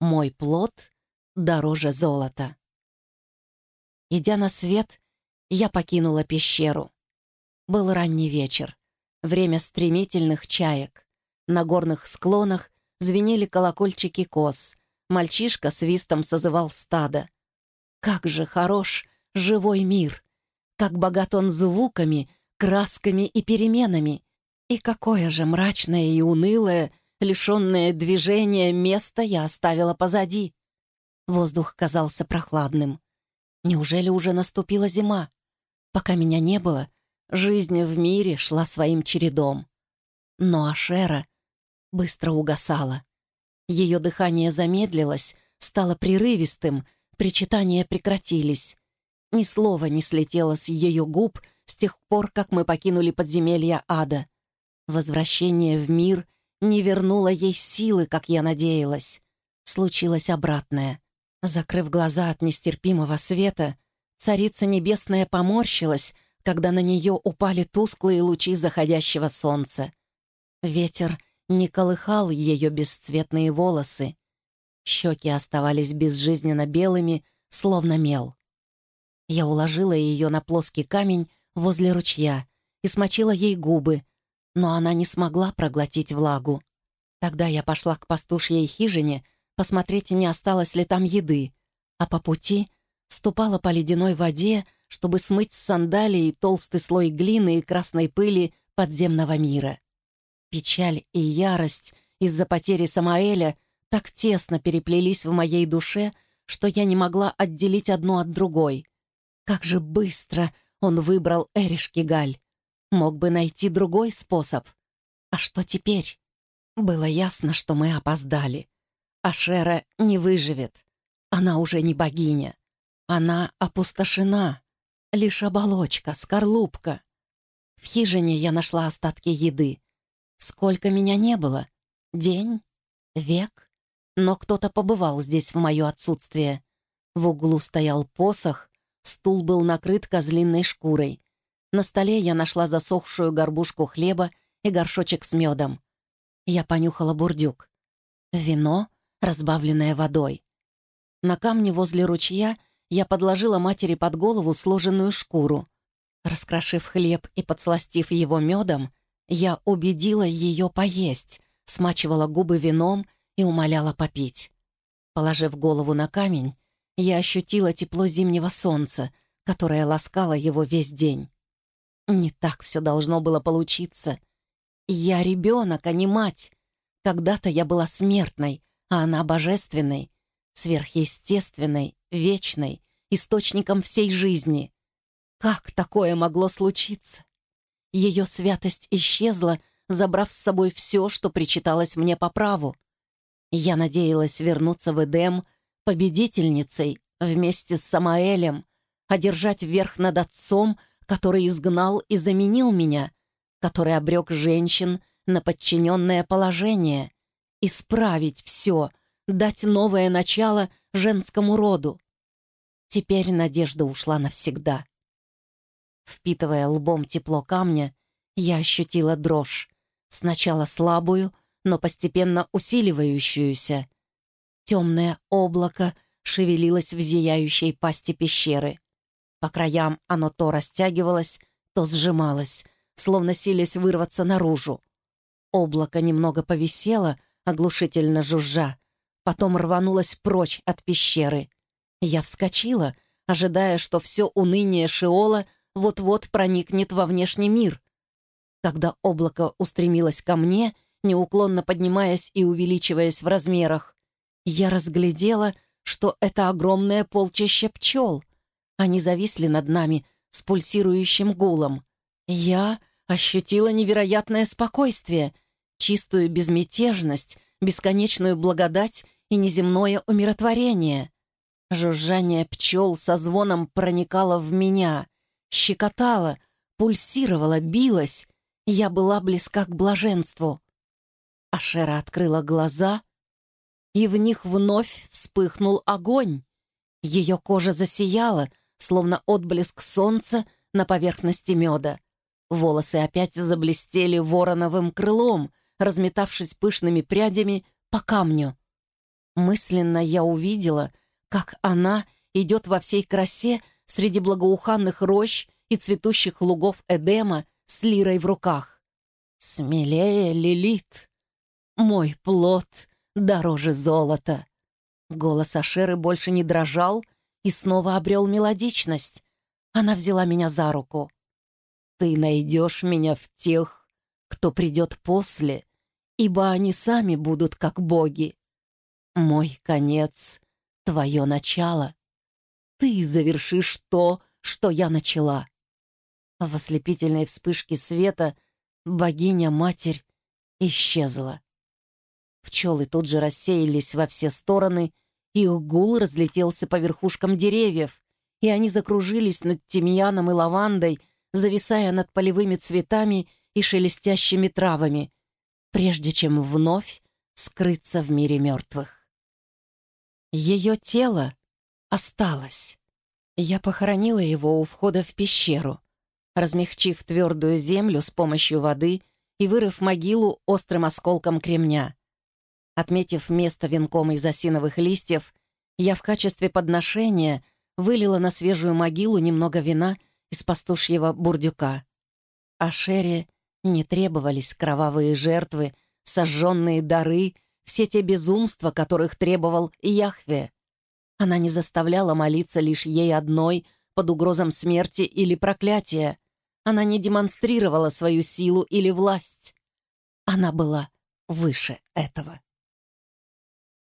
Мой плод дороже золота. Идя на свет, я покинула пещеру. Был ранний вечер, время стремительных чаек. На горных склонах звенели колокольчики коз. Мальчишка свистом созывал стадо. Как же хорош живой мир! Как богат он звуками, красками и переменами! И какое же мрачное и унылое, лишенное движения место я оставила позади! Воздух казался прохладным. Неужели уже наступила зима? Пока меня не было, жизнь в мире шла своим чередом. Но Ашера быстро угасала. Ее дыхание замедлилось, стало прерывистым, причитания прекратились. Ни слова не слетело с ее губ с тех пор, как мы покинули подземелья ада. Возвращение в мир не вернуло ей силы, как я надеялась. Случилось обратное. Закрыв глаза от нестерпимого света, царица небесная поморщилась, когда на нее упали тусклые лучи заходящего солнца. Ветер не колыхал ее бесцветные волосы. Щеки оставались безжизненно белыми, словно мел. Я уложила ее на плоский камень возле ручья и смочила ей губы, но она не смогла проглотить влагу. Тогда я пошла к пастушьей хижине посмотреть, не осталось ли там еды, а по пути ступала по ледяной воде, чтобы смыть с сандалий толстый слой глины и красной пыли подземного мира. Печаль и ярость из-за потери Самаэля так тесно переплелись в моей душе, что я не могла отделить одну от другой. Как же быстро он выбрал Эришкигаль. Мог бы найти другой способ. А что теперь? Было ясно, что мы опоздали. Ашера не выживет. Она уже не богиня. Она опустошена. Лишь оболочка, скорлупка. В хижине я нашла остатки еды. Сколько меня не было? День? Век? Но кто-то побывал здесь в мое отсутствие. В углу стоял посох, стул был накрыт козлиной шкурой. На столе я нашла засохшую горбушку хлеба и горшочек с медом. Я понюхала бурдюк. Вино, разбавленное водой. На камне возле ручья я подложила матери под голову сложенную шкуру. Раскрошив хлеб и подсластив его медом, я убедила ее поесть, смачивала губы вином и умоляла попить. Положив голову на камень, я ощутила тепло зимнего солнца, которое ласкало его весь день. Не так все должно было получиться. Я ребенок, а не мать. Когда-то я была смертной, а она божественной, сверхъестественной, вечной, источником всей жизни. Как такое могло случиться? Ее святость исчезла, забрав с собой все, что причиталось мне по праву. Я надеялась вернуться в Эдем победительницей вместе с Самаэлем, одержать верх над отцом, который изгнал и заменил меня, который обрек женщин на подчиненное положение, исправить все, дать новое начало женскому роду. Теперь надежда ушла навсегда. Впитывая лбом тепло камня, я ощутила дрожь, сначала слабую, но постепенно усиливающуюся. Темное облако шевелилось в зияющей пасти пещеры. По краям оно то растягивалось, то сжималось, словно силясь вырваться наружу. Облако немного повисело, оглушительно жужжа, потом рванулось прочь от пещеры. Я вскочила, ожидая, что все уныние Шиола вот-вот проникнет во внешний мир. Когда облако устремилось ко мне, неуклонно поднимаясь и увеличиваясь в размерах, я разглядела, что это огромное полчище пчел. Они зависли над нами с пульсирующим гулом. Я ощутила невероятное спокойствие, чистую безмятежность, бесконечную благодать и неземное умиротворение. Жужжание пчел со звоном проникало в меня, щекотала, пульсировала, билась. Я была близка к блаженству. Ашера открыла глаза, и в них вновь вспыхнул огонь. Ее кожа засияла, словно отблеск солнца на поверхности меда. Волосы опять заблестели вороновым крылом, разметавшись пышными прядями по камню. Мысленно я увидела, как она идет во всей красе среди благоуханных рощ и цветущих лугов Эдема с лирой в руках. «Смелее, Лилит! Мой плод дороже золота!» Голос Ашеры больше не дрожал и снова обрел мелодичность. Она взяла меня за руку. «Ты найдешь меня в тех, кто придет после, ибо они сами будут как боги. Мой конец — твое начало. Ты завершишь то, что я начала». В ослепительной вспышке света богиня-матерь исчезла. Пчелы тут же рассеялись во все стороны, их гул разлетелся по верхушкам деревьев, и они закружились над тимьяном и лавандой, зависая над полевыми цветами и шелестящими травами, прежде чем вновь скрыться в мире мертвых. Ее тело осталось. Я похоронила его у входа в пещеру, размягчив твердую землю с помощью воды и вырыв могилу острым осколком кремня. Отметив место венком из осиновых листьев, я в качестве подношения вылила на свежую могилу немного вина из пастушьего бурдюка. А Шерри не требовались кровавые жертвы, сожженные дары, все те безумства, которых требовал Яхве. Она не заставляла молиться лишь ей одной под угрозом смерти или проклятия. Она не демонстрировала свою силу или власть. Она была выше этого.